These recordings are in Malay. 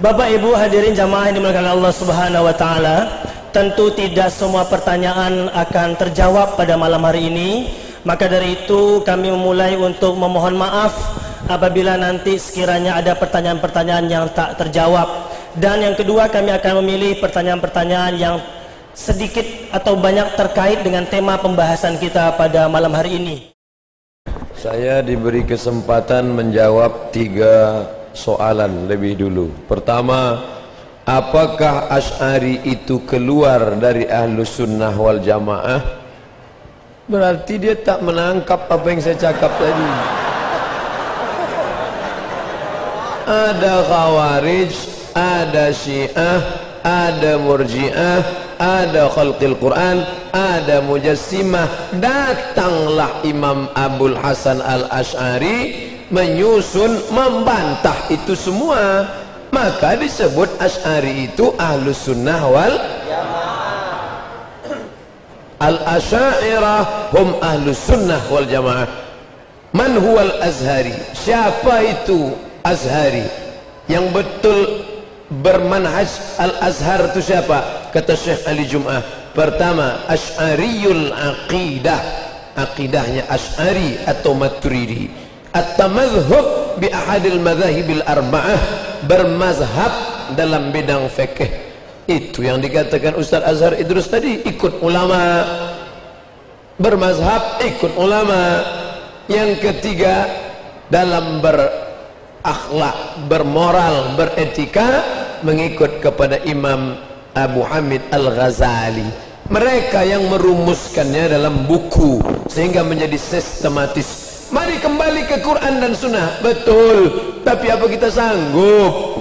Bapak Ibu hadirin jamaah yang dimuliakan Allah Subhanahu wa taala, tentu tidak semua pertanyaan akan terjawab pada malam hari ini. Maka dari itu kami memulai untuk memohon maaf apabila nanti sekiranya ada pertanyaan-pertanyaan yang tak terjawab. Dan yang kedua kami akan memilih pertanyaan-pertanyaan yang sedikit atau banyak terkait dengan tema pembahasan kita pada malam hari ini. Saya diberi kesempatan menjawab tiga soalan lebih dulu. Pertama, apakah Ash'ari itu keluar dari ahlu sunnah wal jamaah? Berarti dia tak menangkap apa yang saya cakap tadi. Ada khawarij, ada syiah, ada murjiah, ada khalqil Quran, ada mujassimah. Datanglah Imam Abul Hasan al-Ash'ari menyusun, membantah itu semua. Maka disebut Ash'ari itu ahlu sunnah wal Al-Asyairah hum ahlu sunnah wal jamaah. Man huwal azhari? Siapa itu azhari Yang betul bermanhaj al-azhar itu siapa? Kata Syekh Ali Jum'ah. Pertama Ash'ariyul aqidah. Aqidahnya Ash'ari atau Maturidi At-tamadhub bi ahadil madhahibil arba'ah Bermazhab dalam bidang fikih itu yang dikatakan Ustaz Azhar Idrus tadi ikut ulama. Bermazhab ikut ulama. Yang ketiga dalam berakhlak bermoral beretika mengikut kepada Imam Abu Hamid Al-Ghazali. Mereka yang merumuskannya dalam buku sehingga menjadi sistematis Quran dan Sunnah. Betul. Tapi apa kita sanggup?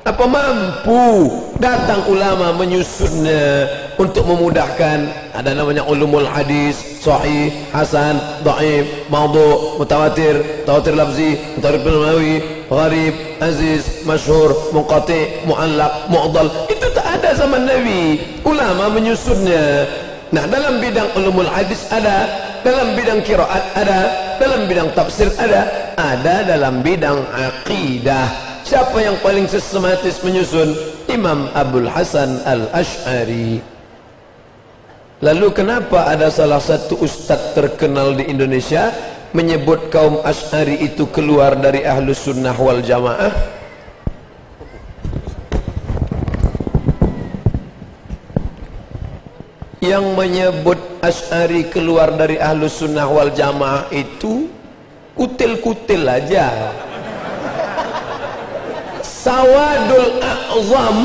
Apa mampu datang ulama menyusunnya untuk memudahkan? Ada namanya ulumul hadis. Sahih hasan dhaif maudhu mutawatir tawatir lafzi mutawatir nawawi gharib aziz masyhur munqati muallaq mu'dal. Itu tak ada zaman nabi. Ulama menyusunnya nah dalam bidang ulumul hadis ada dalam bidang qiraat ada dalam bidang tafsir ada ada dalam bidang aqidah Siapa yang paling sistematis menyusun? Imam Abdul Hasan Al-Ash'ari. Lalu kenapa ada salah satu ustaz terkenal di Indonesia menyebut kaum Ash'ari itu keluar dari ahlu sunnah wal jamaah? Yang menyebut Ash'ari keluar dari ahlu sunnah wal jamaah itu kutil-kutil aja. Sawadul a'zam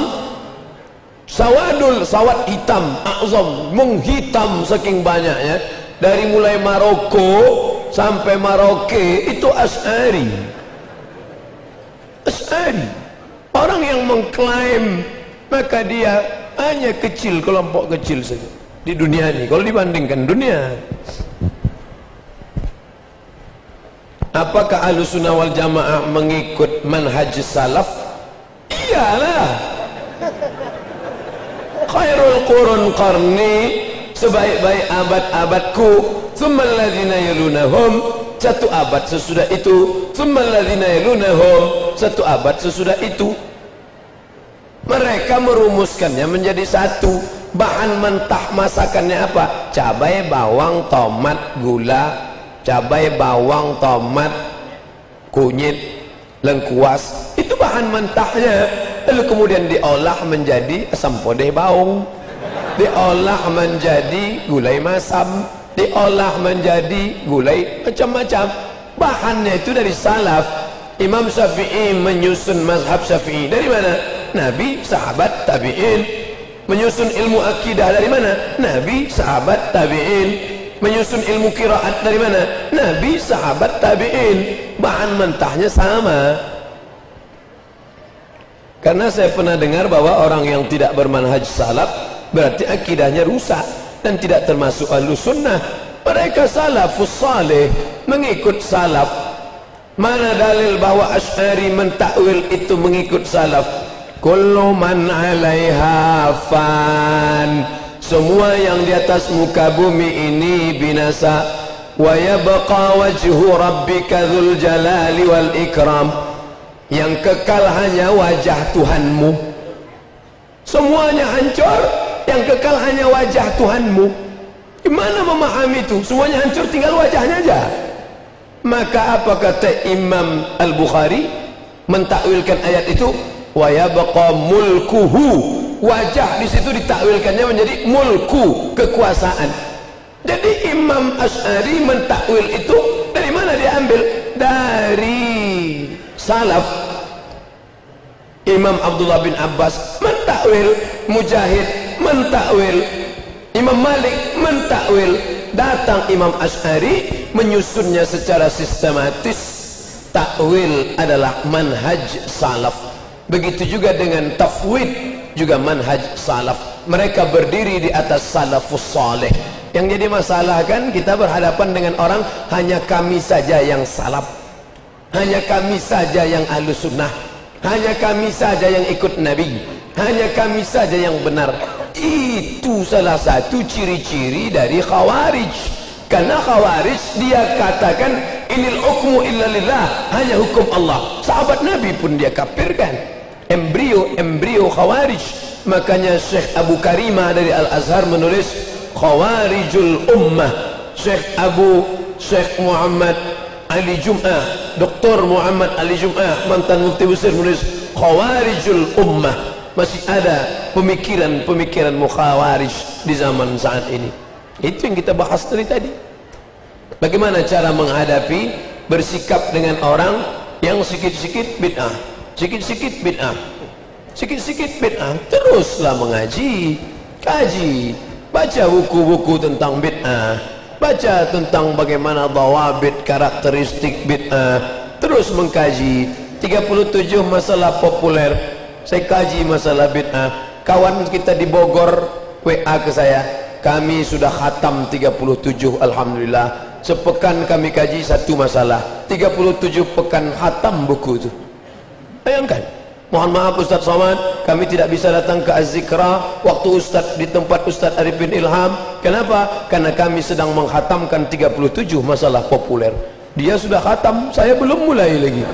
sawadul sawad hitam a'zam menghitam saking banyaknya. Dari mulai Maroko sampai Maroke itu As'ari As'ari orang yang mengklaim maka dia hanya kecil kelompok kecil saja di dunia ini kalau dibandingkan dunia. Apakah ahlu sunnah wal jamaah mengikut manhaj salaf? Iyalah. Khairul qurun qarni sebaik-baik abad-abadku. Thumma yalunahum satu abad sesudah itu. Thumma yalunahum satu abad sesudah itu mereka merumuskannya menjadi satu. Bahan mentah masakannya apa? Cabai bawang tomat gula. Cabai bawang tomat kunyit lengkuas. Itu bahan mentahnya. Lalu kemudian diolah menjadi asam podeh baung. Diolah menjadi gulai masam. Diolah menjadi gulai macam-macam. Bahannya itu dari salaf. Imam Syafi'i menyusun mazhab Syafi'i. Dari mana? Nabi, sahabat, tabi'in. Menyusun ilmu akidah dari mana? Nabi, sahabat, tabi'in. Menyusun ilmu kiraat dari mana? Nabi, sahabat, tabi'in. Bahan mentahnya sama. Karena saya pernah dengar bahwa orang yang tidak bermanhaj salaf berarti akidahnya rusak dan tidak termasuk ahlu sunnah. Mereka salafus salih mengikut salaf. Mana dalil bahwa Ash'ari mentakwil itu mengikut salaf kullu man alaiha fan. Semua yang di atas muka bumi ini binasa. Wa yabqa wajhu rabbika dzul jalali wal ikram. Yang kekal hanya wajah Tuhanmu. Semuanya hancur. Yang kekal hanya wajah Tuhanmu. Gimana memahami itu? Semuanya hancur tinggal wajahnya aja. Maka apa kata Imam Al-Bukhari? Mentakwilkan ayat itu wa yabqa mulkuhu. Wajah di situ ditakwilkannya menjadi mulku kekuasaan. Jadi Imam Ash'ari mentakwil itu dari mana dia ambil? Dari salaf. Imam Abdullah bin Abbas mentakwil Mujahid mentakwil Imam Malik mentakwil. Datang Imam Ash'ari menyusunnya secara sistematis. Takwil adalah manhaj salaf begitu juga dengan tafwid juga manhaj salaf. Mereka berdiri di atas salafus salih. Yang jadi masalah kan kita berhadapan dengan orang hanya kami saja yang salaf. Hanya kami saja yang ahlu sunnah. Hanya kami saja yang ikut nabi. Hanya kami saja yang benar. Itu salah satu ciri-ciri dari khawarij. Karena khawarij dia katakan inil hukmu illa lillah. Hanya hukum Allah. Sahabat nabi pun dia kafirkan embrio embrio khawarij. Makanya Syekh Abu Karimah dari Al-Azhar menulis khawarijul ummah. Syekh Abu Syekh Muhammad Ali Jum'ah Dr. Muhammad Ali Jum'ah mantan mufti besar menulis Khawarijul Ummah. Masih ada pemikiran-pemikiran mukhawarij di zaman saat ini. Itu yang kita bahas dari tadi. Bagaimana cara menghadapi bersikap dengan orang yang sikit-sikit bid'ah sikit-sikit bid'ah. Sikit-sikit bid'ah. Teruslah mengaji. Kaji. Baca buku-buku tentang bid'ah. Baca tentang bagaimana dawabit karakteristik bid'ah. Terus mengkaji 37 masalah populer. Saya kaji masalah bid'ah. Kawan kita di Bogor WA ke saya kami sudah khatam 37 Alhamdulillah. Sepekan kami kaji satu masalah. 37 pekan khatam buku itu bayangkan Mohon maaf Ustaz Somad, kami tidak bisa datang ke Az-Zikra waktu Ustaz di tempat Ustaz Arifin Ilham. Kenapa? Karena kami sedang menghatamkan 37 masalah populer. Dia sudah khatam, saya belum mulai lagi.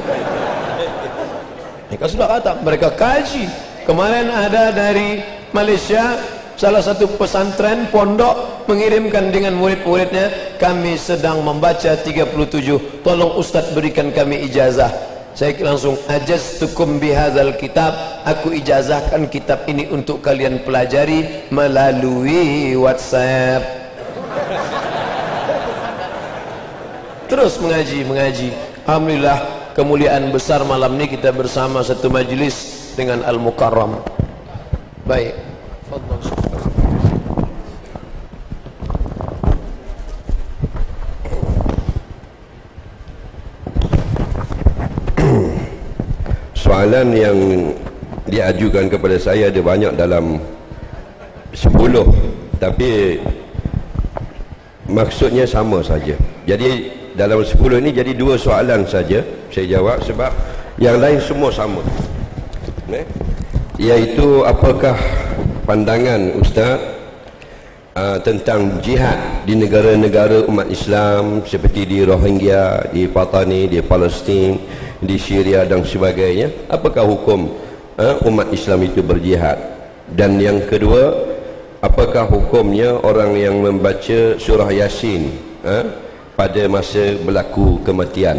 Mereka sudah khatam, mereka kaji. Kemarin ada dari Malaysia salah satu pesantren pondok mengirimkan dengan murid-muridnya kami sedang membaca 37 tolong Ustaz berikan kami ijazah saya langsung ajaztukum bihadzal kitab. Aku ijazahkan kitab ini untuk kalian pelajari melalui WhatsApp. Terus mengaji mengaji. Alhamdulillah kemuliaan besar malam ini kita bersama satu majlis dengan Al-Mukarram. Baik. Fadhal soalan yang diajukan kepada saya ada banyak dalam 10 tapi maksudnya sama saja. Jadi dalam 10 ini jadi dua soalan saja saya jawab sebab yang lain semua sama. Eh? iaitu apakah pandangan ustaz uh, tentang jihad di negara-negara umat Islam seperti di Rohingya, di Patani, di Palestin di Syria dan sebagainya apakah hukum uh, umat Islam itu berjihad? Dan yang kedua apakah hukumnya orang yang membaca surah yasin uh, pada masa berlaku kematian?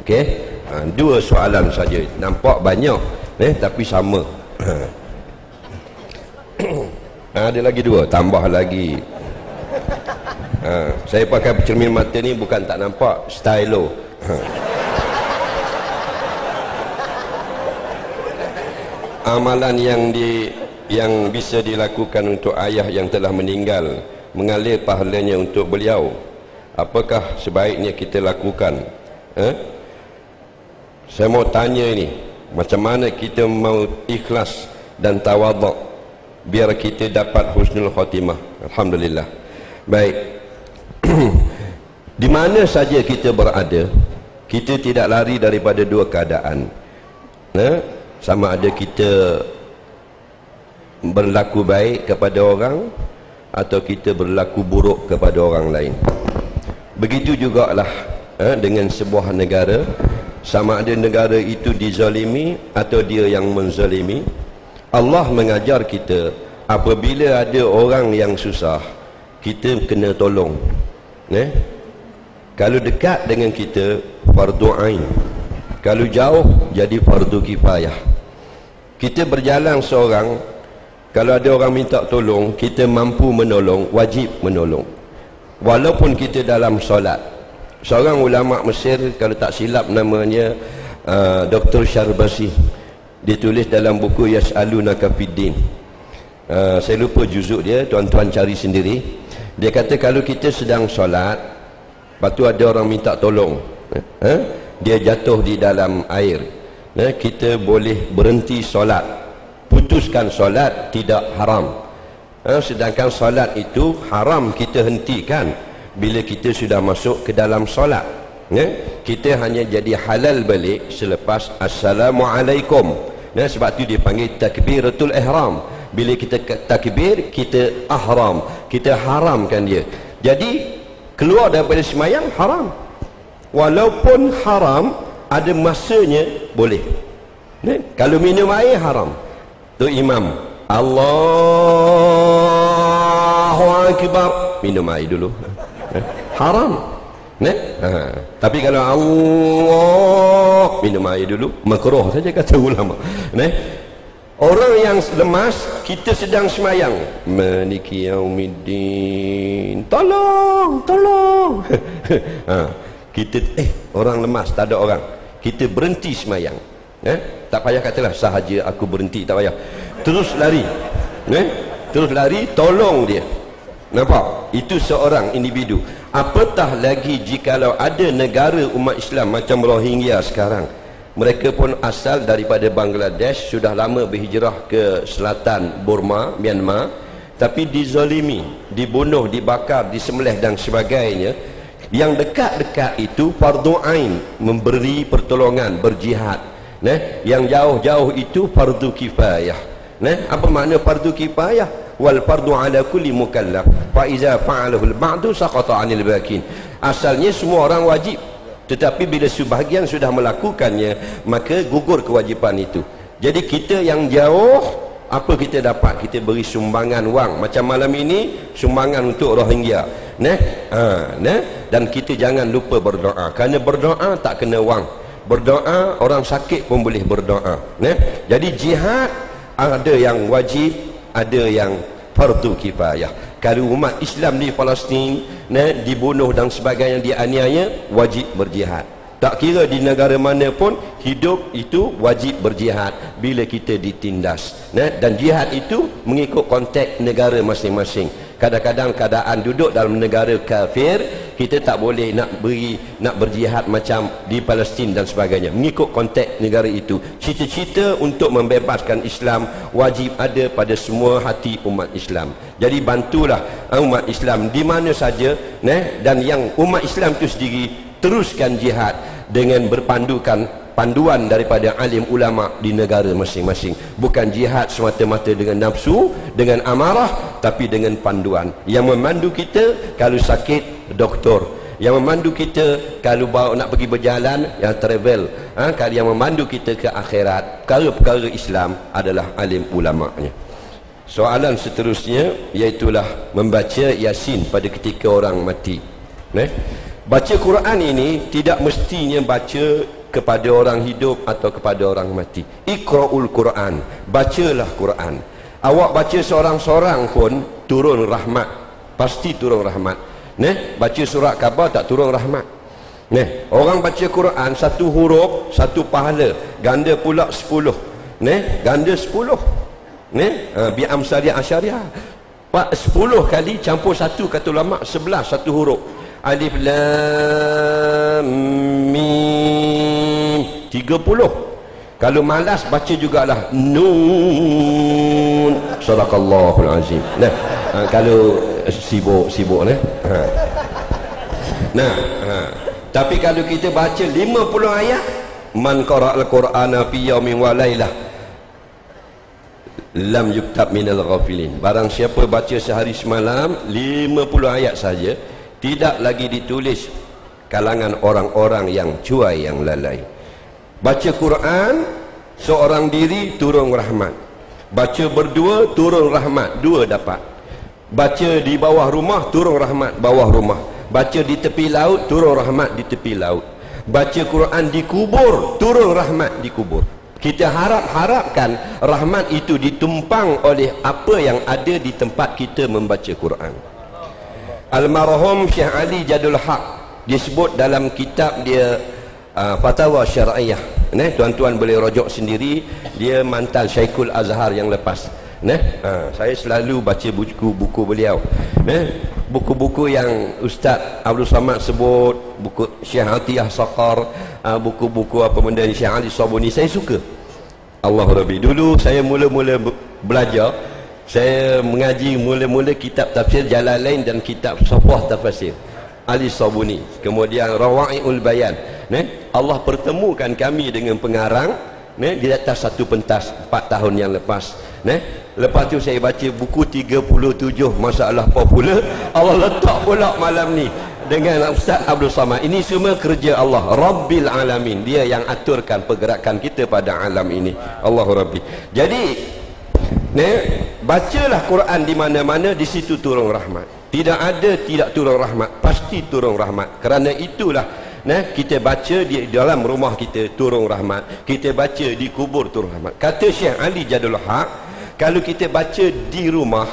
Okey? Uh, dua soalan saja. Nampak banyak eh tapi sama. Ada lagi dua tambah lagi. Ha, saya pakai cermin mata ni bukan tak nampak stylo ha. Amalan yang di yang bisa dilakukan untuk ayah yang telah meninggal mengalir pahalanya untuk beliau. Apakah sebaiknya kita lakukan? Eh? saya mau tanya ini macam mana kita mau ikhlas dan tawaduk biar kita dapat husnul khatimah Alhamdulillah. Baik. Di mana saja kita berada kita tidak lari daripada dua keadaan. Eh? Sama ada kita berlaku baik kepada orang atau kita berlaku buruk kepada orang lain. Begitu jugalah eh, dengan sebuah negara. Sama ada negara itu dizalimi atau dia yang menzalimi. Allah mengajar kita apabila ada orang yang susah kita kena tolong eh? kalau dekat dengan kita fardu ain. Kalau jauh jadi fardu kifayah kita berjalan seorang kalau ada orang minta tolong kita mampu menolong wajib menolong. Walaupun kita dalam solat. Seorang ulama Mesir kalau tak silap namanya uh, Dr. Syarbasi ditulis dalam buku Yas'aluna Kafiddin uh, saya lupa juzuk dia tuan-tuan cari sendiri. Dia kata kalau kita sedang solat lepas tu ada orang minta tolong uh, dia jatuh di dalam air uh, kita boleh berhenti solat. Putuskan solat tidak haram. Uh, sedangkan solat itu haram kita hentikan bila kita sudah masuk ke dalam solat. Ya? kita hanya jadi halal balik selepas Assalamualaikum. Ya? sebab tu dia panggil takbiratul ihram. Bila kita takbir kita ahram. Kita haramkan dia. Jadi keluar daripada semayang haram. Walaupun haram ada masanya boleh ya? kalau minum air haram tu imam Allahu Akbar minum air dulu haram ne? Ha. tapi kalau Allah minum air dulu makruh saja kata ulama ne? orang yang lemas kita sedang semayang maliki yaumiddin tolong tolong ha. kita eh orang lemas tak ada orang kita berhenti semayang. Eh? tak payah katalah sahaja aku berhenti tak payah. Terus lari. Eh? terus lari tolong dia. Nampak? Itu seorang individu. Apatah lagi jikalau ada negara umat Islam macam Rohingya sekarang? Mereka pun asal daripada Bangladesh sudah lama berhijrah ke selatan Burma, Myanmar. Tapi dizalimi, dibunuh, dibakar, disembelih dan sebagainya yang dekat-dekat itu fardu ain memberi pertolongan, berjihad. Nah, yang jauh-jauh itu fardu kifayah. Nah, apa makna fardu kifayah? wal fardu ala kulli mukallaf. Fa iza fa'alahu al ba'du saqata 'anil bakin. Asalnya semua orang wajib. Tetapi bila sebahagian sudah melakukannya maka gugur kewajipan itu. Jadi kita yang jauh apa kita dapat? Kita beri sumbangan wang. Macam malam ini sumbangan untuk Rohingya nah ha, nah dan kita jangan lupa berdoa. Kerana berdoa tak kena wang. Berdoa orang sakit pun boleh berdoa. Nah jadi jihad ada yang wajib ada yang fardu kifayah. Kalau umat Islam di Palestin ne, dibunuh dan sebagainya dianiaya wajib berjihad. Tak kira di negara mana pun hidup itu wajib berjihad bila kita ditindas. Ne? dan jihad itu mengikut konteks negara masing-masing kadang-kadang keadaan duduk dalam negara kafir kita tak boleh nak beri nak berjihad macam di Palestin dan sebagainya mengikut konteks negara itu cita-cita untuk membebaskan Islam wajib ada pada semua hati umat Islam jadi bantulah umat Islam di mana saja ne? dan yang umat Islam itu sendiri teruskan jihad dengan berpandukan panduan daripada alim ulama di negara masing-masing. Bukan jihad semata-mata dengan nafsu dengan amarah tapi dengan panduan. Yang memandu kita kalau sakit doktor. Yang memandu kita kalau bawa nak pergi berjalan yang travel. Ha? kalau yang memandu kita ke akhirat perkara-perkara Islam adalah alim ulama'nya. Soalan seterusnya iaitulah membaca yasin pada ketika orang mati. Eh? baca Quran ini tidak mestinya baca kepada orang hidup atau kepada orang mati. Ikra'ul Quran. Bacalah Quran. Awak baca seorang-seorang pun turun rahmat. Pasti turun rahmat. Neh, baca surat khabar tak turun rahmat. Neh, orang baca Quran satu huruf satu pahala. Ganda pula sepuluh. Neh, ganda sepuluh. Neh, ha, bi amsari asyariah. Sepuluh kali campur satu kata ulama sebelas satu huruf alif lam mim. 30 kalau malas baca jugalah. Nun. Sadaqallahul azim. Nah ha, kalau sibuk sibuk nah. Ha. nah ha. tapi kalau kita baca 50 ayat man qara'al qur'ana fi yawmin wa lailah lam yuktab minal ghafilin. Barang siapa baca sehari semalam 50 ayat saja tidak lagi ditulis kalangan orang-orang yang cuai yang lalai. Baca Quran seorang diri turun rahmat. Baca berdua turun rahmat. Dua dapat. Baca di bawah rumah turun rahmat bawah rumah. Baca di tepi laut turun rahmat di tepi laut. Baca Quran di kubur turun rahmat di kubur. Kita harap-harapkan rahmat itu ditumpang oleh apa yang ada di tempat kita membaca Quran Almarhum Syekh Ali Jadul Haq. Disebut dalam kitab dia uh, Fatwa Syariah. Nah, tuan-tuan boleh rojok sendiri dia mantan Syekhul Azhar yang lepas. Nah, ha, saya selalu baca buku-buku beliau. Nah, buku-buku yang Ustaz Abdul Samad sebut buku Syekh Atiyah Saqar uh, buku-buku apa benda Syekh Ali Sabuni saya suka. Allah Rabbi dulu saya mula-mula belajar saya mengaji mula-mula kitab tafsir Jalalain dan kitab Safwah Tafsir Ali Sabuni kemudian Rawa'iul Bayan ne? Allah pertemukan kami dengan pengarang ne? di atas satu pentas 4 tahun yang lepas ne? lepas tu saya baca buku 37 masalah popular Allah letak pula malam ni dengan Ustaz Abdul Samad ini semua kerja Allah Rabbil Alamin dia yang aturkan pergerakan kita pada alam ini Allah Rabbi jadi ne, bacalah Quran di mana-mana di situ turun rahmat. Tidak ada tidak turun rahmat pasti turun rahmat. Kerana itulah nah kita baca di dalam rumah kita turun rahmat kita baca di kubur turun rahmat. Kata Syekh Ali Jadul Haq kalau kita baca di rumah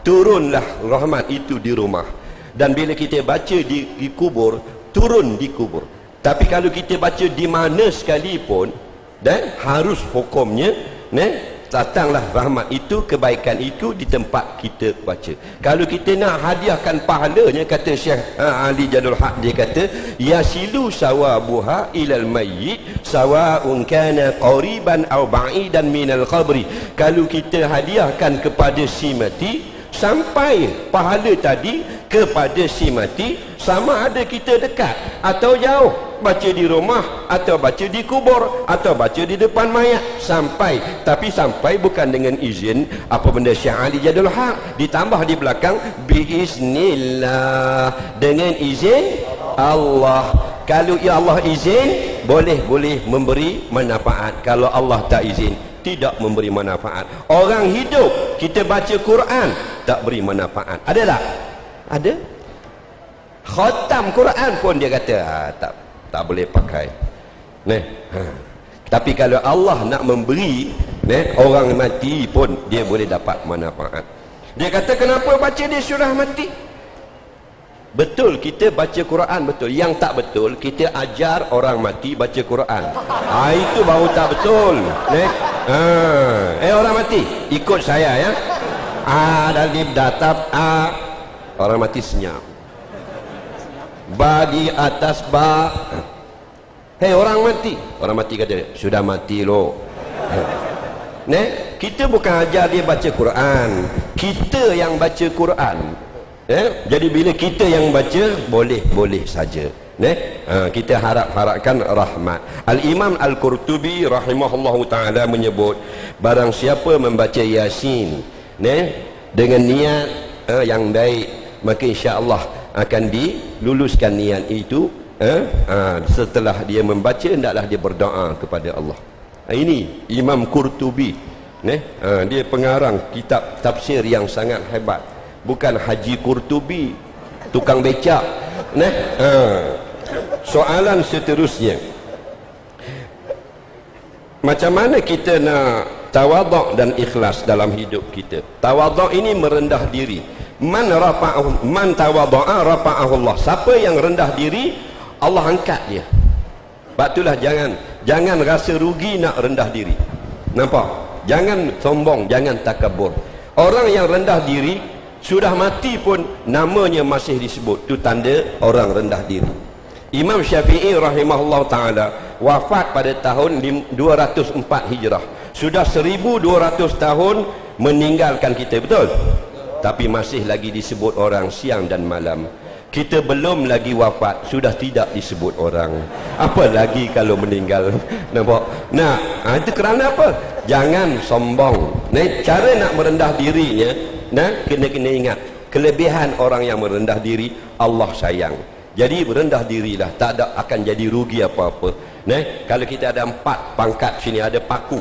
turunlah rahmat itu di rumah. Dan bila kita baca di, di kubur turun di kubur. Tapi kalau kita baca di mana sekalipun dan harus hukumnya nah datanglah rahmat itu kebaikan itu di tempat kita baca. Kalau kita nak hadiahkan pahalanya kata Syekh ha, Ali Jadul Haq dia kata yasilu sawabuha ilal mayyit sawa'un kana qariban aw ba'idan minal qabri. Kalau kita hadiahkan kepada si mati sampai pahala tadi kepada si mati sama ada kita dekat atau jauh. Baca di rumah atau baca di kubur atau baca di depan mayat sampai tapi sampai bukan dengan izin. Apa benda Syekh Ali Jadul Haq? Ditambah di belakang biiznillah. Dengan izin Allah. Kalau ya Allah izin boleh boleh memberi manfaat. Kalau Allah tak izin tidak memberi manfaat. Orang hidup kita baca Quran tak beri manfaat. Ada tak ada? Khatam Quran pun dia kata ha, tak tak boleh pakai. Ne ha. tapi kalau Allah nak memberi ne orang mati pun dia boleh dapat manfaat. Dia kata kenapa baca dia surah mati betul kita baca Quran betul. Yang tak betul kita ajar orang mati baca Quran. Ha, itu baru tak betul. Ne ha. eh orang mati ikut saya ya. Ah dalib datab ah orang mati senyap. Bagi atas ba. Hei orang mati. Orang mati kata sudah mati lo ne kita bukan ajar dia baca Quran. Kita yang baca Quran eh? Jadi bila kita yang baca boleh boleh saja. Ne? Ha, kita harap harapkan rahmat. Al imam al qurtubi rahimahullahu taala menyebut barang siapa membaca yasin ne? Dengan niat eh, yang baik maka insyaallah akan diluluskan niat itu eh? ha, setelah dia membaca hendaklah dia berdoa kepada Allah. Ha, ini Imam Qurtubi eh? ha, dia pengarang kitab tafsir yang sangat hebat bukan Haji Qurtubi tukang becak eh? ha. soalan seterusnya. Macam mana kita nak tawaduk dan ikhlas dalam hidup kita? Tawaduk ini merendah diri. Man rafa'ahu man tawadha'a rafa'ahu Allah siapa yang rendah diri Allah angkat dia. Sebab itulah jangan jangan rasa rugi nak rendah diri. Nampak? Jangan sombong jangan takabur orang yang rendah diri sudah mati pun namanya masih disebut. Itu tanda orang rendah diri. Imam Syafi'i rahimahullah ta'ala wafat pada tahun 204 hijrah. Sudah 1200 tahun meninggalkan kita betul? tapi masih lagi disebut orang siang dan malam. Kita belum lagi wafat sudah tidak disebut orang. Apa lagi kalau meninggal? Nampak? Nah ha, itu kerana apa? Jangan sombong. Nah, cara nak merendah dirinya nah kena kena ingat kelebihan orang yang merendah diri Allah sayang. Jadi rendah dirilah tak ada akan jadi rugi apa-apa. Nah, kalau kita ada empat pangkat sini ada paku.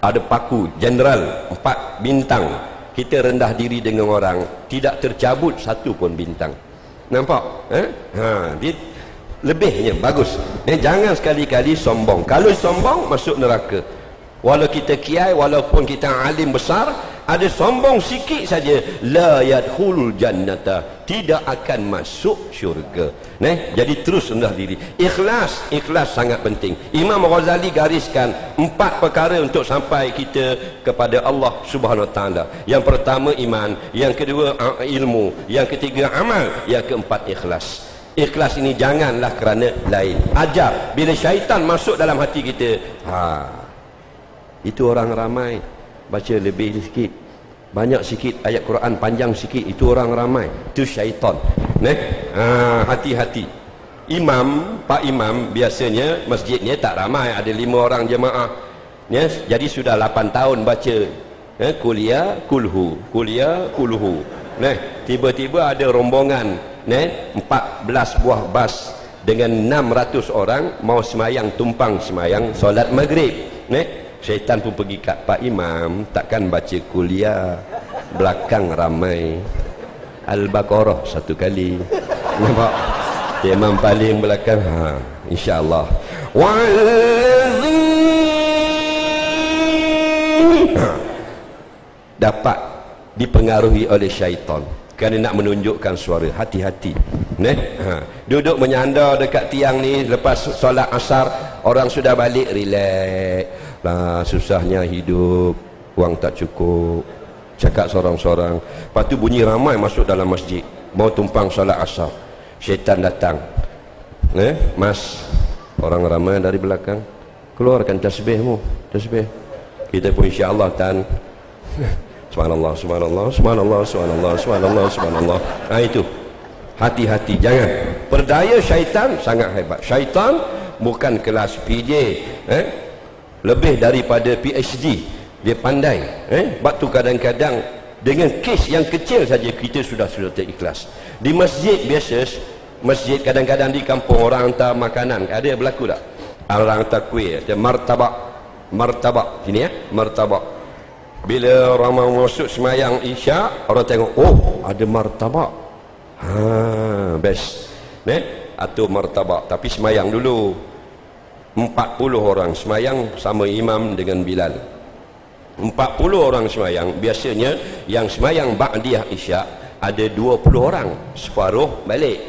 Ada paku jenderal empat bintang. Kita rendah diri dengan orang tidak tercabut satu pun bintang. Nampak? Eh? ha, dia lebihnya bagus. Eh, jangan sekali-kali sombong. Kalau sombong masuk neraka. Walau kita kiai walaupun kita alim besar ada sombong sikit saja. La yadkhulul jannata. Tidak akan masuk syurga. Nah, jadi terus rendah diri. Ikhlas ikhlas sangat penting. Imam Ghazali gariskan empat perkara untuk sampai kita kepada Allah Subhanahu Taala. Yang pertama iman. Yang kedua ilmu. Yang ketiga amal. Yang keempat ikhlas. Ikhlas ini janganlah kerana lain. Ajar bila syaitan masuk dalam hati kita ha itu orang ramai baca lebih sikit. Banyak sikit ayat Quran panjang sikit. Itu orang ramai. Itu syaitan. Ne ha, hati-hati. Imam pak imam biasanya masjidnya tak ramai. Ada lima orang jemaah. Ya jadi sudah 8 tahun baca. Eh, kuliah kulhu. Kuliah kulhu. Ne tiba-tiba ada rombongan. Ne 14 buah bas dengan 600 orang mau semayang tumpang semayang solat maghrib. Ne syaitan pun pergi kat Pak Imam takkan baca kuliah belakang ramai. Al-Baqarah satu kali. Nampak? Imam paling belakang. Ha insyaallah. Dapat dipengaruhi oleh syaitan kerana nak menunjukkan suara. Hati-hati. Ne ha. duduk menyandar dekat tiang ni lepas solat asar orang sudah balik relax lah susahnya hidup wang tak cukup. Cakap seorang-seorang lepas tu bunyi ramai masuk dalam masjid. Mau tumpang solat asar. Syaitan datang. Eh mas orang ramai dari belakang. Keluarkan tasbihmu tasbih. Kita pun insyaAllah tan. Subhanallah subhanallah subhanallah subhanallah subhanallah subhanallah. Nah itu. Hati-hati jangan. Perdaya syaitan sangat hebat. Syaitan bukan kelas PJ eh lebih daripada PhD dia pandai eh? Waktu kadang-kadang dengan kes yang kecil saja kita sudah sudah terikhlas di masjid biasa masjid kadang-kadang di kampung orang hantar makanan. Ada berlaku tak? Orang hantar kuih ada martabak. Martabak sini ya martabak. Bila orang mau masuk semayang isyak orang tengok oh ada martabak. Ha best eh? Atau martabak tapi semayang dulu 40 orang semayang sama imam dengan Bilal. 40 orang semayang biasanya yang semayang Ba'diyah Isyak ada 20 orang separuh balik.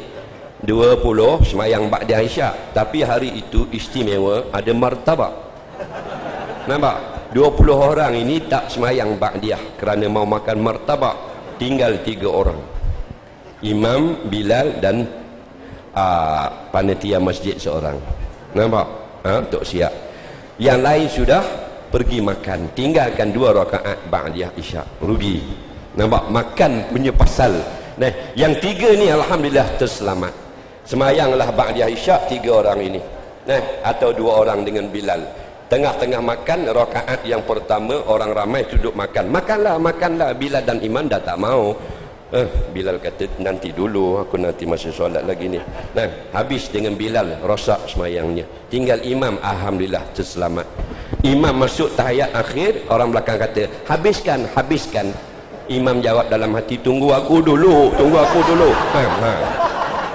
20 semayang Ba'diyah Isyak. Tapi hari itu istimewa ada martabak. Nampak? 20 orang ini tak semayang Ba'diyah kerana mau makan martabak tinggal 3 orang. Imam Bilal dan uh, panitia masjid seorang. Nampak ha, untuk siap. Yang lain sudah pergi makan. Tinggalkan dua rakaat ba'diyah isyak. Rugi. Nampak? Makan punya pasal. Nah yang tiga ni alhamdulillah terselamat. Semayanglah ba'diyah isyak tiga orang ini. Nah atau dua orang dengan Bilal. Tengah-tengah makan rakaat yang pertama orang ramai duduk makan. Makanlah makanlah. Bilal dan Iman dah tak mau Eh, Bilal kata nanti dulu aku nanti masih solat lagi ni. Nah, habis dengan Bilal rosak semayangnya. Tinggal imam alhamdulillah terselamat. Imam masuk tahiyat akhir, orang belakang kata, "Habiskan, habiskan." Imam jawab dalam hati, "Tunggu aku dulu, tunggu aku dulu." Ha, ha.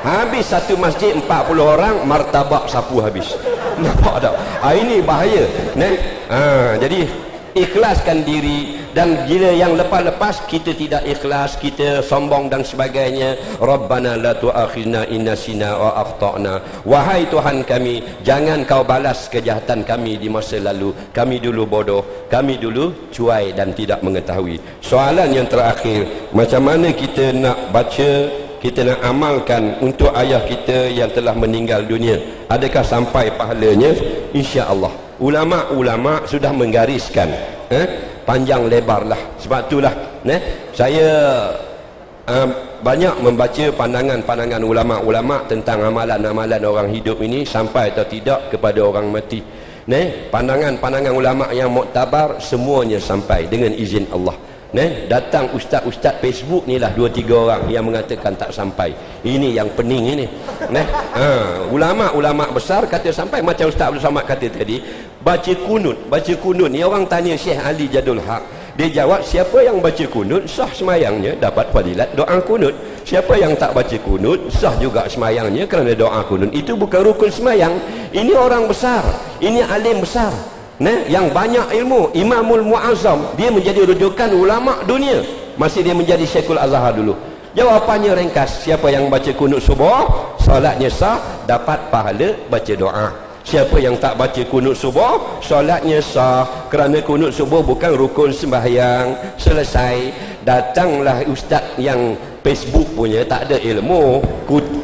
Habis satu masjid 40 orang, martabak sapu habis. Nampak tak? Ha, ini bahaya. Nah, ha, jadi ikhlaskan diri dan bila yang lepas-lepas kita tidak ikhlas kita sombong dan sebagainya. Rabbana la tu'akhidna innasina wa akhtana. Wahai tuhan kami jangan kau balas kejahatan kami di masa lalu. Kami dulu bodoh kami dulu cuai dan tidak mengetahui. Soalan yang terakhir macam mana kita nak baca kita nak amalkan untuk ayah kita yang telah meninggal dunia? Adakah sampai pahalanya? insya-Allah ulama-ulama sudah menggariskan eh panjang lebar lah sebab itulah ne? saya uh, banyak membaca pandangan-pandangan ulama-ulama tentang amalan-amalan orang hidup ini sampai atau tidak kepada orang mati ne? pandangan-pandangan ulama yang muktabar semuanya sampai dengan izin Allah Ne, datang ustaz-ustaz Facebook ni lah dua tiga orang yang mengatakan tak sampai. Ini yang pening ini. Ne? Ha, ulama-ulama besar kata sampai macam Ustaz Abdul Samad kata tadi, baca kunut, baca kunut ni orang tanya Syekh Ali Jadul Haq. Dia jawab siapa yang baca kunut sah semayangnya dapat fadilat doa kunut. Siapa yang tak baca kunut sah juga semayangnya kerana doa kunut. Itu bukan rukun semayang. Ini orang besar. Ini alim besar ne, yang banyak ilmu Imamul Muazzam dia menjadi rujukan ulama dunia. Masih dia menjadi Syekhul Azhar dulu. Jawapannya ringkas. Siapa yang baca kunut subuh solatnya sah dapat pahala baca doa. Siapa yang tak baca kunut subuh solatnya sah. Kerana kunut subuh bukan rukun sembahyang. Selesai. Datanglah ustaz yang Facebook punya tak ada ilmu.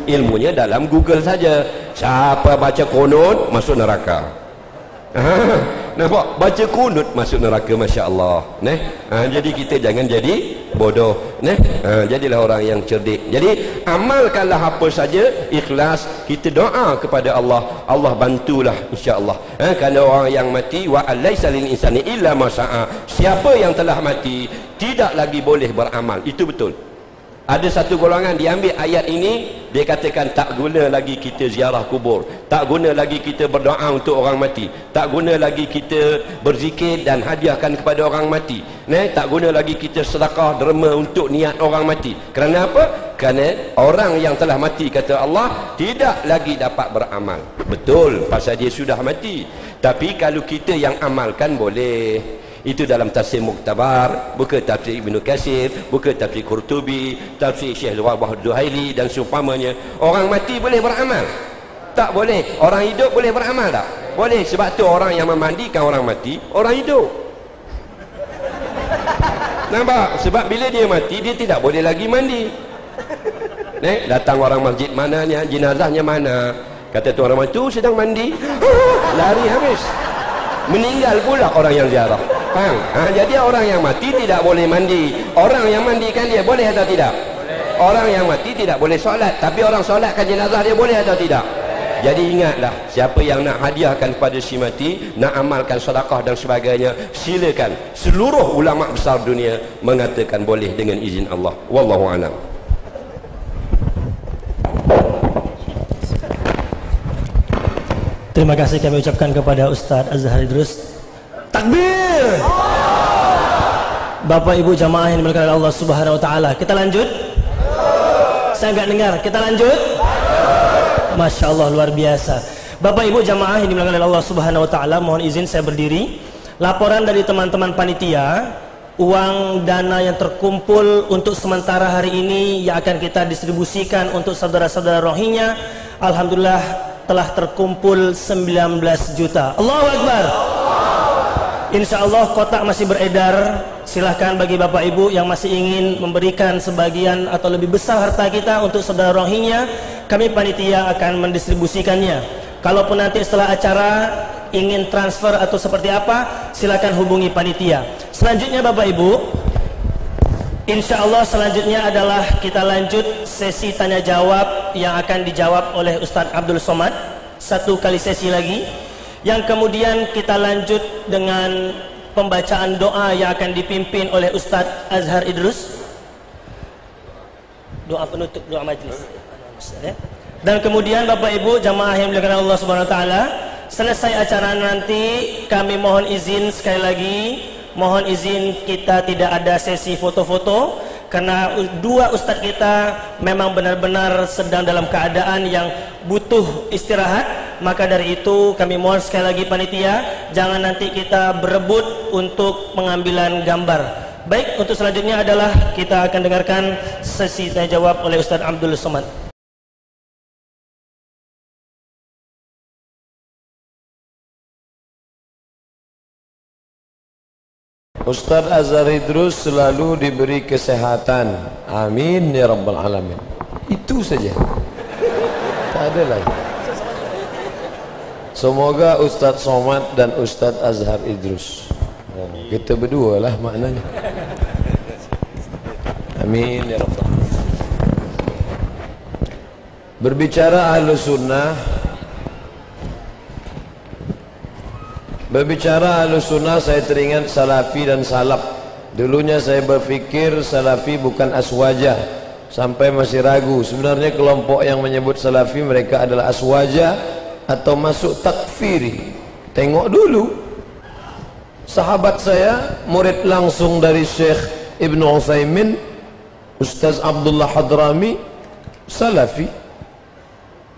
Ilmunya dalam Google saja. Siapa baca kunut masuk neraka Nampak? Baca kunut masuk neraka Masya Allah Neh? Ha, jadi kita jangan jadi bodoh. Neh? Ha, Jadilah orang yang cerdik. Jadi amalkanlah apa saja Ikhlas Kita doa kepada Allah. Allah bantulah insya Allah ha, Kalau orang yang mati Wa alaysa lil insani illa masa'a Siapa yang telah mati Tidak lagi boleh beramal. Itu betul. Ada satu golongan diambil ayat ini dia katakan tak guna lagi kita ziarah kubur. Tak guna lagi kita berdoa untuk orang mati. Tak guna lagi kita berzikir dan hadiahkan kepada orang mati. Ne? tak guna lagi kita sedekah derma untuk niat orang mati. Kerana apa? kerana orang yang telah mati kata Allah tidak lagi dapat beramal. Betul pasal dia sudah mati. Tapi kalau kita yang amalkan boleh itu dalam tafsir Muktabar buka tafsir Ibnu Kasir buka tafsir Qurtubi tafsir Syekh Wahbah Duhaili dan seumpamanya orang mati boleh beramal. Tak boleh. Orang hidup boleh beramal tak? Boleh. Sebab tu orang yang memandikan orang mati orang hidup. Nampak? Sebab bila dia mati dia tidak boleh lagi mandi. Nek, datang orang masjid mana ni? Jenazahnya mana? Kata tu orang mati sedang mandi. Lari habis. Meninggal pula orang yang ziarah Faham? Ha, jadi orang yang mati tidak boleh mandi. Orang yang mandikan dia boleh atau tidak? Boleh. Orang yang mati tidak boleh solat. Tapi orang solatkan jenazah dia boleh atau tidak? Jadi ingatlah siapa yang nak hadiahkan kepada si mati, nak amalkan sedekah dan sebagainya, silakan. Seluruh ulama besar dunia mengatakan boleh dengan izin Allah. Wallahu a'lam. Terima kasih kami ucapkan kepada Ustaz Azhar Idrus Takbir. Bapak Ibu jamaah yang dimuliakan Allah Subhanahu wa taala. Kita lanjut? Saya enggak dengar. Kita lanjut? Masya Allah luar biasa. Bapak Ibu jamaah yang dimuliakan Allah Subhanahu wa taala, mohon izin saya berdiri. Laporan dari teman-teman panitia, uang dana yang terkumpul untuk sementara hari ini yang akan kita distribusikan untuk saudara-saudara Rohingya, alhamdulillah telah terkumpul 19 juta. Allahu Akbar. Insya Allah kotak masih beredar. Silahkan bagi Bapak Ibu yang masih ingin memberikan sebagian atau lebih besar harta kita untuk saudara rohingya Kami panitia akan mendistribusikannya. Kalaupun nanti setelah acara ingin transfer atau seperti apa Silahkan hubungi panitia. Selanjutnya Bapak Ibu Insya Allah selanjutnya adalah kita lanjut sesi tanya jawab Yang akan dijawab oleh Ustadz Abdul Somad. Satu kali sesi lagi yang kemudian kita lanjut dengan pembacaan doa yang akan dipimpin oleh Ustaz Azhar Idrus. Doa penutup doa majlis. Dan kemudian Bapak Ibu jamaah yang dimuliakan Allah Subhanahu wa taala selesai acara nanti kami mohon izin sekali lagi mohon izin kita tidak ada sesi foto-foto karena dua ustaz kita memang benar-benar sedang dalam keadaan yang butuh istirahat maka dari itu kami mohon sekali lagi panitia jangan nanti kita berebut untuk pengambilan gambar baik untuk selanjutnya adalah kita akan dengarkan sesi tanya jawab oleh Ustaz Abdul Somad Ustaz Azhar Idrus selalu diberi kesehatan. Amin ya rabbal alamin. Itu saja. Tak ada lagi. Semoga Ustaz Somad dan Ustaz Azhar Idrus. Oh, kita berdua lah maknanya. Amin ya rabbal. Berbicara ahlu sunnah Berbicara sunnah saya teringat salafi dan salaf Dulunya saya berfikir salafi bukan aswaja Sampai masih ragu Sebenarnya kelompok yang menyebut salafi mereka adalah aswaja Atau masuk takfiri. Tengok dulu. Sahabat saya Murid langsung dari Syekh Ibn Uthaymin Ustaz Abdullah Hadrami Salafi.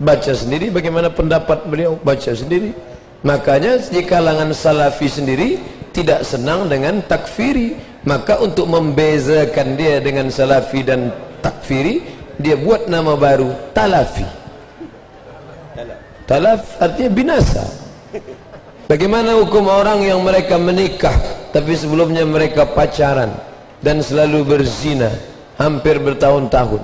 Baca sendiri bagaimana pendapat beliau Baca sendiri. Makanya di kalangan salafi sendiri Tidak senang dengan takfiri maka untuk membezakan dia dengan salafi dan takfiri dia buat nama baru talafi talaf artinya binasa. Bagaimana hukum orang yang mereka menikah tapi sebelumnya mereka pacaran dan selalu berzina hampir bertahun-tahun.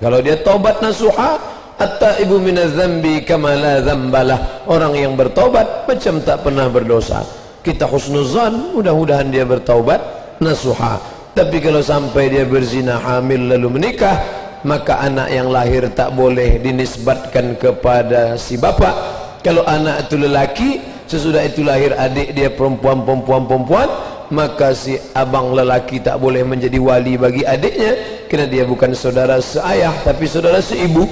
Kalau dia taubat nasuha atta ibu minazambi kamala zambalah orang yang bertaubat macam tak pernah berdosa. Kita husnuzan mudah-mudahan dia bertaubat nasuha. Tapi kalau sampai dia berzina hamil lalu menikah maka anak yang lahir tak boleh dinisbatkan kepada si bapa. Kalau anak itu lelaki sesudah itu lahir adik dia perempuan perempuan perempuan maka si abang lelaki tak boleh menjadi wali bagi adiknya. Kerana dia bukan saudara seayah tapi saudara seibu.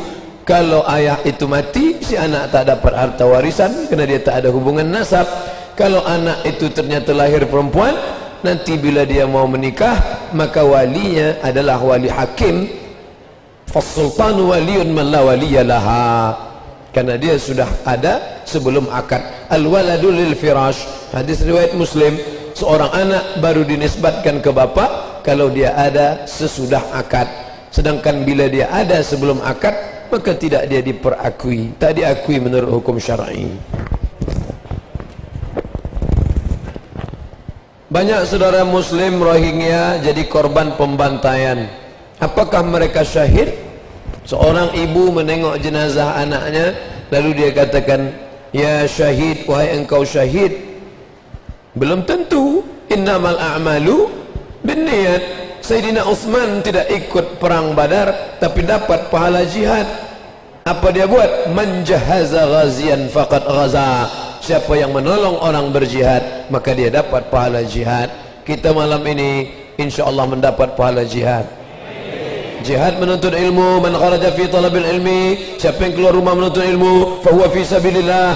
Kalau ayah itu mati si anak tak dapat harta warisan kerana dia tak ada hubungan nasab. Kalau anak itu ternyata lahir perempuan nanti bila dia mau menikah maka walinya adalah wali hakim fasultanu waliyun man la waliyalaha karena dia sudah ada sebelum akad. Al waladul lil firash. Hadis riwayat muslim. Seorang anak baru dinisbatkan ke bapa kalau dia ada sesudah akad. Sedangkan bila dia ada sebelum akad maka tidak dia diperakui. Tak diakui menurut hukum syar'i. Banyak saudara muslim Rohingya jadi korban pembantaian. Apakah mereka syahid? Seorang ibu menengok jenazah anaknya lalu dia katakan, "Ya syahid, wahai engkau syahid." Belum tentu. Innamal a'malu binniyat. Sayyidina Uthman tidak ikut perang Badar tapi dapat pahala jihad. Apa dia buat? Manjahaza ghazian faqad ghaza siapa yang menolong orang berjihad maka dia dapat pahala jihad kita malam ini insyaallah mendapat pahala jihad jihad menuntut ilmu man kharaja fi talabil ilmi. Siapa yang keluar rumah menuntut ilmu fa huwa fi sabilillah.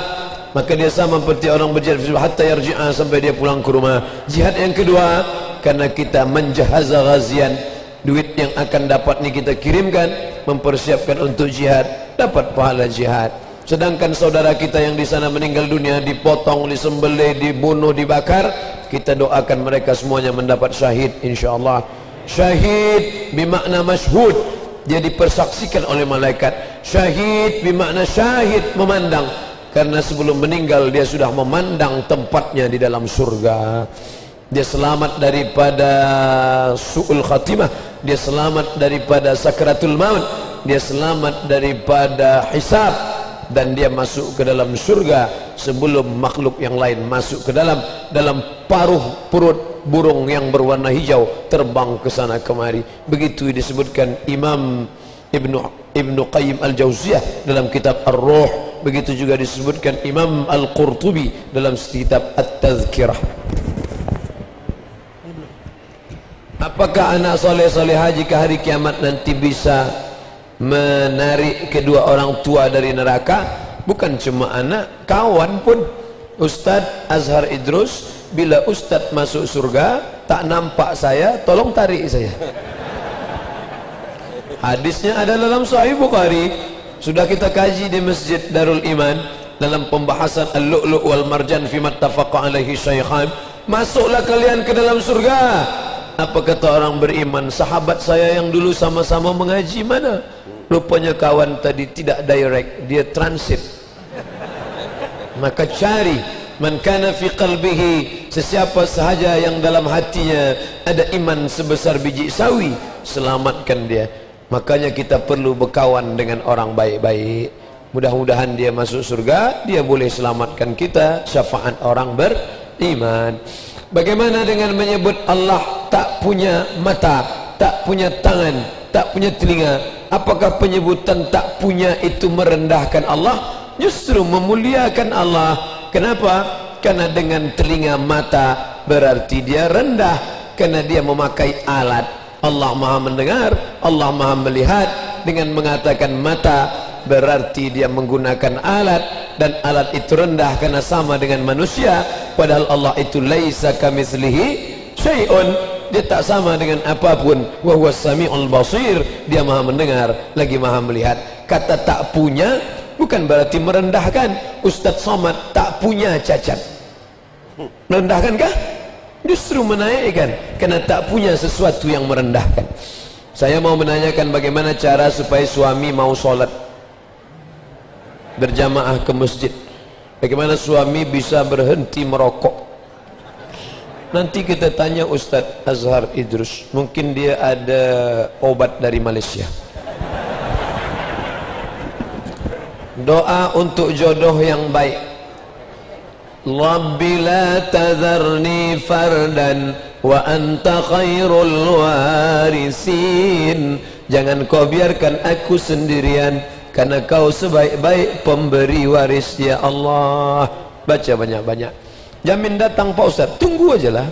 Maka dia sama seperti orang berjihad hatta yarji'a sampai dia pulang ke rumah. Jihad yang kedua karena kita menjahaza ghazian duit yang akan dapat ni kita kirimkan mempersiapkan untuk jihad dapat pahala jihad. Sedangkan saudara kita yang di sana meninggal dunia dipotong, disembelih, dibunuh, dibakar, kita doakan mereka semuanya mendapat syahid insyaallah. Syahid bermakna masyhud, dia dipersaksikan oleh malaikat. Syahid bermakna syahid memandang. Karena sebelum meninggal dia sudah memandang tempatnya di dalam surga. Dia selamat daripada su'ul khatimah, dia selamat daripada sakratul maut, dia selamat daripada hisab, dan dia masuk ke dalam surga sebelum makhluk yang lain masuk ke dalam dalam paruh perut burung yang berwarna hijau terbang ke sana kemari. Begitu disebutkan Imam Ibnu Ibnu Qayyim Al-Jauziyah dalam kitab Ar-Ruh. Begitu juga disebutkan Imam Al-Qurtubi dalam kitab At-Tazkirah. Apakah anak soleh soleh haji ke hari kiamat nanti bisa menarik kedua orang tua dari neraka bukan cuma anak kawan pun. Ustaz Azhar Idrus bila Ustaz masuk surga tak nampak saya tolong tarik saya. Hadisnya ada dalam sahih Bukhari. Sudah kita kaji di Masjid Darul Iman dalam pembahasan Al-Lu'lu' wal Marjan fi mattafaqa alaihi syaikhan. Masuklah kalian ke dalam surga. Apa kata orang beriman? Sahabat saya yang dulu sama-sama mengaji mana rupanya kawan tadi tidak direct dia transit. Maka cari man kana fi qalbihi sesiapa sahaja yang dalam hatinya ada iman sebesar biji sawi selamatkan dia. Makanya kita perlu berkawan dengan orang baik-baik. Mudah-mudahan dia masuk surga dia boleh selamatkan kita syafaat orang beriman. Bagaimana dengan menyebut Allah tak punya mata tak punya tangan tak punya telinga apakah penyebutan tak punya itu merendahkan Allah? Justru memuliakan Allah. Kenapa? Karena dengan telinga mata berarti dia rendah. Karena dia memakai alat. Allah maha mendengar Allah maha melihat. Dengan mengatakan mata berarti dia menggunakan alat. Dan alat itu rendah karena sama dengan manusia. Padahal Allah itu laisa kamitslihi syai'un dia tak sama dengan apapun. Wa huwas samiul basir. Dia maha mendengar lagi maha melihat. Kata tak punya bukan berarti merendahkan. Ustaz Somad tak punya cacat. Merendahkan kah? justru menaikkan. Kerana tak punya sesuatu yang merendahkan. Saya mau menanyakan bagaimana cara supaya suami mau solat. Berjamaah ke masjid. Bagaimana suami bisa berhenti merokok nanti kita tanya Ustaz Azhar Idrus mungkin dia ada obat dari Malaysia. Doa untuk jodoh yang baik. Rabbi la tadharni fardan wa anta khairul warisin. Jangan kau biarkan aku sendirian karena kau sebaik-baik pemberi waris ya Allah. Baca banyak-banyak Jamin datang Pak Ustaz Tunggu aja lah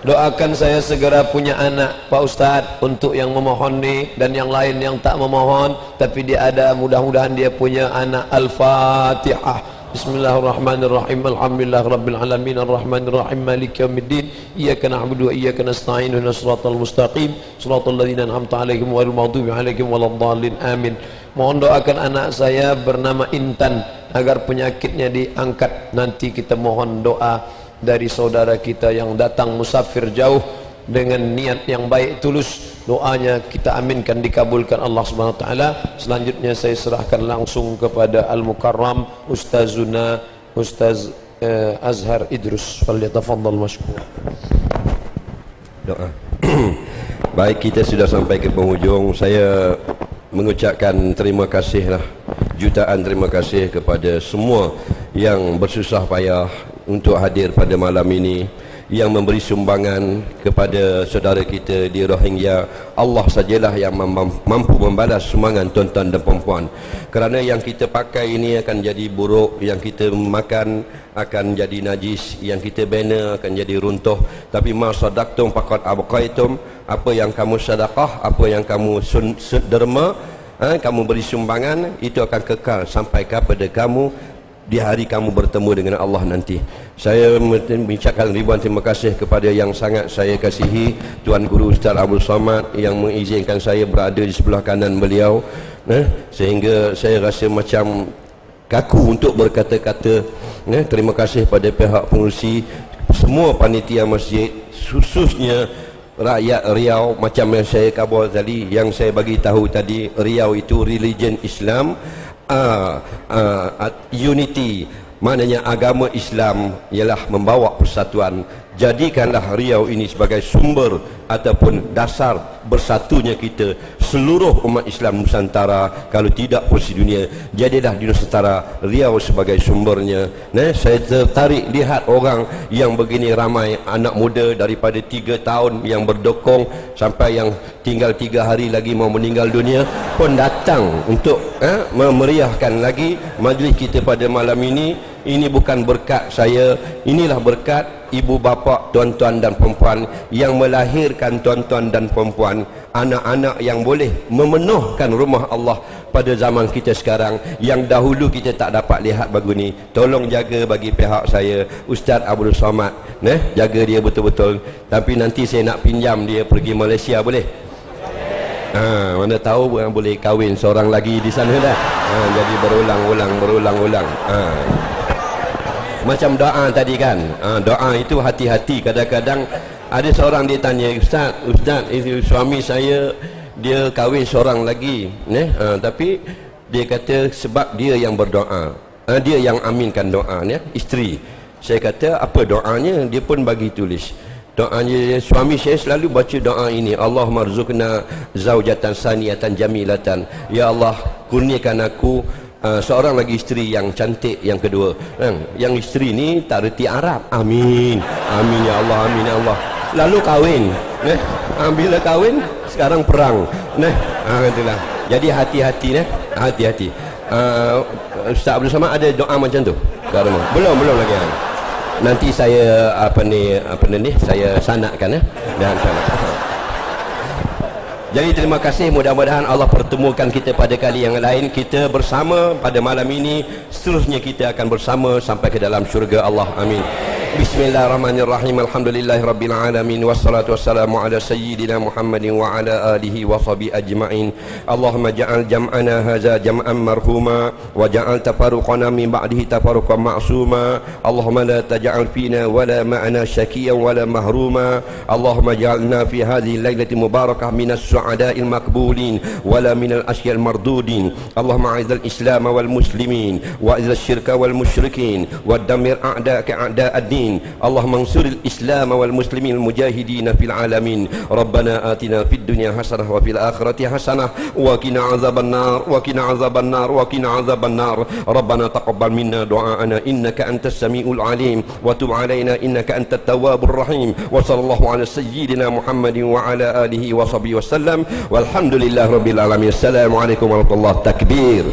Doakan saya segera punya anak Pak Ustaz untuk yang memohon ni dan yang lain yang tak memohon tapi dia ada mudah-mudahan dia punya anak Al-Fatihah. Bismillahirrahmanirrahim. Alhamdulillah Rabbil Alamin. Ar-Rahmanirrahim. Malik Yawmiddin Iyaka na'budu wa iyaka nasta'in. Wa nasratal mustaqim. Suratul ladhina an'amta alaihim Wa al-maghdubi alaihim Wa al-dhalin Amin. Mohon doakan anak saya bernama Intan Agar penyakitnya diangkat. Nanti kita mohon doa dari saudara kita yang datang musafir jauh dengan niat yang baik tulus. Doanya kita aminkan dikabulkan Allah Subhanahu taala. Selanjutnya saya serahkan langsung kepada al mukarram ustazuna ustaz uh, Azhar Idrus. Falyatafaddal mashkur. Doa. Baik kita sudah sampai ke penghujung. Saya mengucapkan terima kasihlah jutaan terima kasih kepada semua yang bersusah payah untuk hadir pada malam ini yang memberi sumbangan kepada saudara kita di Rohingya. Allah sajalah yang mampu membalas sumbangan tuan-tuan dan puan kerana yang kita pakai ini akan jadi buruk yang kita makan akan jadi najis yang kita bina akan jadi runtuh. Tapi ma sadaqtum faqad abqaitum apa yang kamu sedekah apa yang kamu derma ha, kamu beri sumbangan itu akan kekal sampai kepada kamu di hari kamu bertemu dengan Allah nanti. Saya mengucapkan ribuan terima kasih kepada yang sangat saya kasihi Tuan Guru Ustaz Abdul Samad yang mengizinkan saya berada di sebelah kanan beliau. Nah, sehingga saya rasa macam kaku untuk berkata-kata. Nah, terima kasih pada pihak pengurusi semua panitia masjid khususnya rakyat Riau macam yang saya kabar tadi yang saya bagi tahu tadi Riau itu religion Islam uh, uh, unity. Maknanya agama Islam ialah membawa persatuan jadikanlah Riau ini sebagai sumber ataupun dasar bersatunya kita seluruh umat Islam Nusantara kalau tidak pun di dunia. Jadilah di Nusantara Riau sebagai sumbernya. Nah, saya tertarik lihat orang yang begini ramai anak muda daripada tiga tahun yang berdokong sampai yang tinggal tiga hari lagi mau meninggal dunia pun datang untuk eh, memeriahkan lagi majlis kita pada malam ini ini bukan berkat saya inilah berkat ibu bapa tuan-tuan dan perempuan yang melahirkan tuan-tuan dan perempuan anak-anak yang boleh memenuhkan rumah Allah pada zaman kita sekarang yang dahulu kita tak dapat lihat begini tolong jaga bagi pihak saya Ustaz Abdul Somad. Nah, jaga dia betul-betul. Tapi nanti saya nak pinjam dia pergi Malaysia boleh? Ha, mana tahu boleh kahwin seorang lagi di sana dah. Ha, jadi berulang-ulang, berulang-ulang. Ha macam doa tadi kan? Ha, doa itu hati-hati. Kadang-kadang ada seorang dia tanya ustaz ustaz itu suami saya dia kahwin seorang lagi. Ne ha, tapi dia kata sebab dia yang berdoa. Ha, dia yang aminkan doa ne isteri. Saya kata apa doanya? Dia pun bagi tulis. Doanya suami saya selalu baca doa ini. Allah marzukna zaujatan saniyatan jamilatan. Ya Allah kurniakan aku Uh, seorang lagi isteri yang cantik yang kedua. Kan? Yang isteri ni tak reti Arab. Amin. Amin ya Allah amin ya Allah. Lalu kahwin eh bila kahwin sekarang perang nah ha, jadi hati-hati eh hati-hati. Uh, Ustaz Abdul Samad ada doa macam tu? Sekarang belum belum lagi. Kan nanti saya apa ni apa ni saya sanakkan ya dan jadi terima kasih mudah-mudahan Allah pertemukan kita pada kali yang lain. Kita bersama pada malam ini. Seterusnya kita akan bersama sampai ke dalam syurga. Allah amin بسم الله الرحمن الرحيم الحمد لله رب العالمين والصلاة والسلام على سيدنا محمد وعلى آله وصحبه أجمعين اللهم جعل جمعنا هذا جمعا مرحوما وجعل تفرقنا من بعده تفرقا معصوما اللهم لا تجعل فينا ولا معنا شكيا ولا مهروما اللهم اجعلنا في هذه الليلة المباركة من السعداء المقبولين ولا من الأشياء المردودين اللهم عز الإسلام والمسلمين وأعز الشرك والمشركين ودمر أعداءك أعداء الدين العالمين اللهم انصر الإسلام والمسلمين المجاهدين في العالمين ربنا آتنا في الدنيا حسنة وفي الآخرة حسنة وقنا عذاب النار وقنا عذاب النار وقنا عذاب النار ربنا تقبل منا دعاءنا إنك أنت السميع العليم وتب علينا إنك أنت التواب الرحيم وصلى الله على سيدنا محمد وعلى آله وصحبه وسلم والحمد لله رب العالمين السلام عليكم ورحمة الله تكبير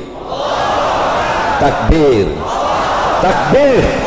تكبير تكبير